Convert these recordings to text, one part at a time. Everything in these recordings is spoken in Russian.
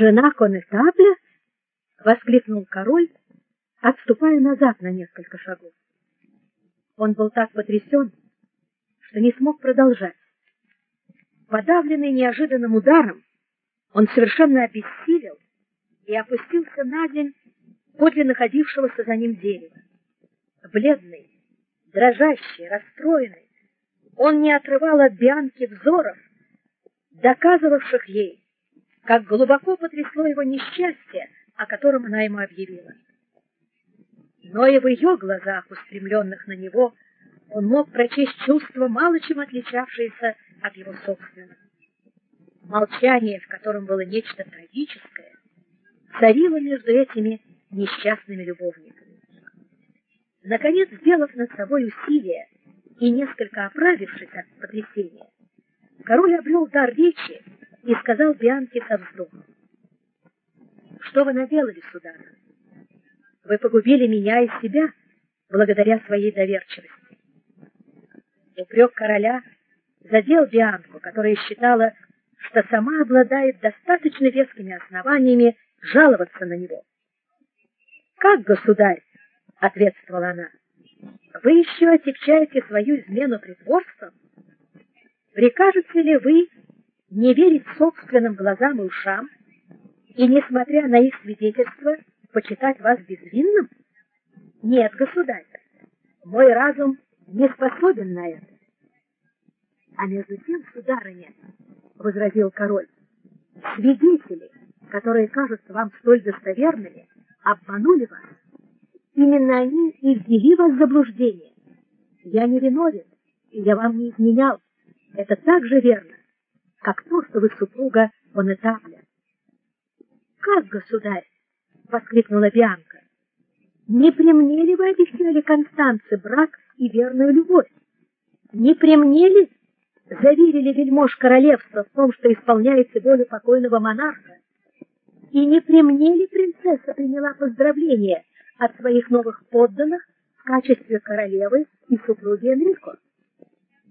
Жена конетабля? воскликнул король, отступая назад на несколько шагов. Он был так потрясен, что не смог продолжать. Подавленный неожиданным ударом, он совершенно обессилел и опустился на землю подле находившегося за ним дерева. Бледный, дрожащий, расстроенный, он не отрывал от Бианки взоров, доказывавших ей, как глубоко потрясло его несчастье, о котором она ему объявила. Но и в ее глазах, устремленных на него, он мог прочесть чувства, мало чем отличавшиеся от его собственных. Молчание, в котором было нечто трагическое, царило между этими несчастными любовниками. Наконец, сделав над собой усилие и несколько оправившись от потрясения, король обрел дар речи и сказал Бианке со вздохом: "Что вы наделали, сударыня? Вы погубили меня и себя благодаря своей доверчивости". Упрек короля задел Бианку, которая считала, что сама обладает достаточно вескими основаниями жаловаться на него. "Как, государь?" ответствовала она. "Вы еще отягчаете свою измену притворством? Прикажете ли вы не верить собственным глазам и ушам и, несмотря на их свидетельства, почитать вас безвинным? Нет, государь, мой разум не способен на это. А между тем, сударыня, возразил король, свидетели, которые кажутся вам столь достоверными, обманули вас. Именно они и ввели вас в заблуждение. Я не виновен, я вам не изменял. Это так же верно, как то, вы супруга Бонетабля. Как, государь, воскликнула Бианка. Не при мне ли вы обещали Констанце брак и верную любовь? Не при мне ли заверили вельмож королевства в том, что исполняете волю покойного монарха? И не при мне ли принцесса приняла поздравления от своих новых подданных в качестве королевы и супруги Энрико?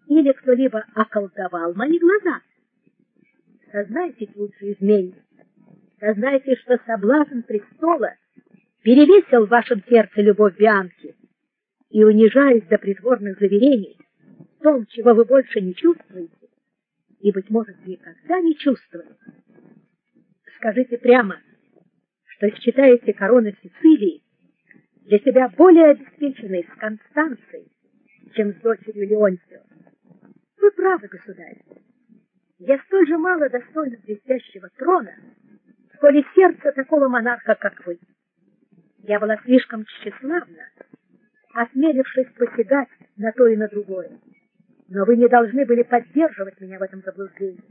Или кто-либо околдовал мои глаза? Сознайтесь лучше изменник. Сознайте, что соблазн престола перевесил в вашем сердце любовь Бианки, и унижаясь до притворных заверений в том, чего вы больше не чувствуете, и быть может, никогда не чувствовали. Скажите прямо, что считаете корону Сицилии для себя более обеспеченной с Констанцией, чем с дочерью Леонтио. Вы правы, государь. Я столь же мало достойна блестящего трона, сколь и сердце такого монарха, как вы. Я была слишком тщеславна, осмелившись посягать на то и на другое. Но вы не должны были поддерживать меня в этом заблуждении.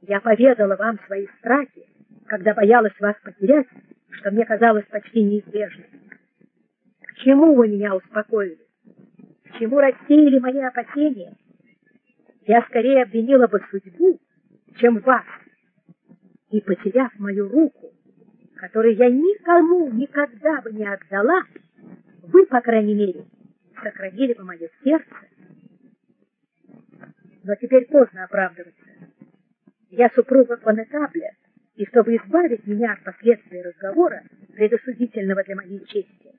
Я поведала вам свои страхи, когда боялась вас потерять, что мне казалось почти неизбежным. К чему вы меня успокоили? К чему рассеяли мои опасения? Я скорее обвинила бы судьбу, чем вас. И потеряв мою руку, которую я никому никогда бы не отдала, вы, по крайней мере, сохранили бы мое сердце. Но теперь поздно оправдываться. Я супруга конетабля, и чтобы избавить меня от последствий разговора, предосудительного для моей чести,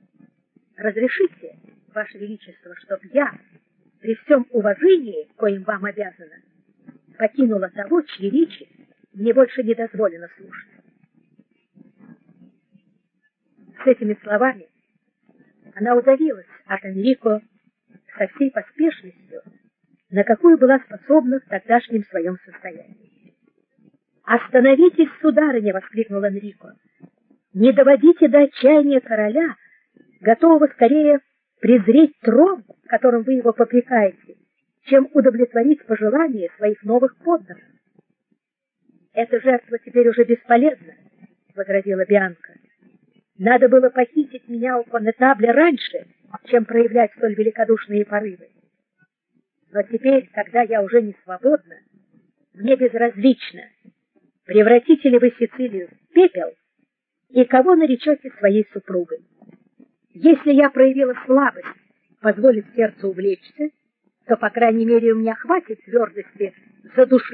разрешите, ваше величество, чтоб я при всем уважении, коим вам обязана, покинула того, чьи речи мне больше не дозволено слушать. С этими словами она удалилась от Энрико со всей поспешностью, на какую была способна в тогдашнем своем состоянии. "Остановитесь, сударыня", воскликнул Энрико. "Не доводите до отчаяния короля, готового скорее презреть трон, которым вы его попрекаете, чем удовлетворить пожелания своих новых подданных. Эта жертва теперь уже бесполезна, возразила Бианка. Надо было похитить меня у коннетабля раньше, чем проявлять столь великодушные порывы. Но теперь, когда я уже не свободна, мне безразлично, превратите ли вы Сицилию в пепел и кого наречете своей супругой. Если я проявила слабость, позволив сердцу увлечься, то, по крайней мере, у меня хватит твердости задушить